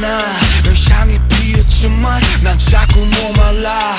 않아. 널 향해 비었지만 난 자꾸 목말라.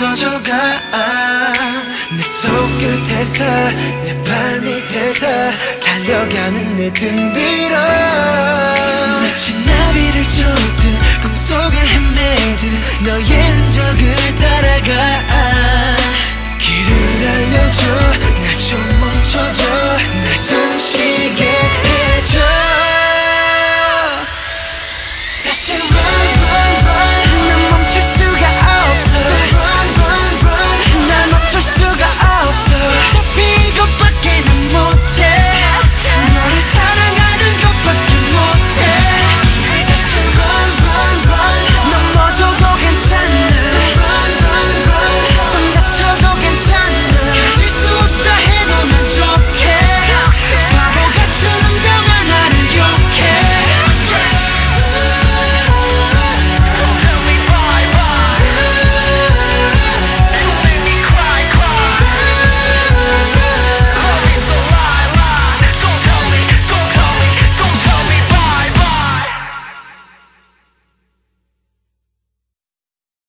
없어져가. 내 손끝에서 내 발밑에서 달려가는 내 등 뒤로. 마치 나비를 쫓듯 꿈속을 헤매듯 너의 흔적을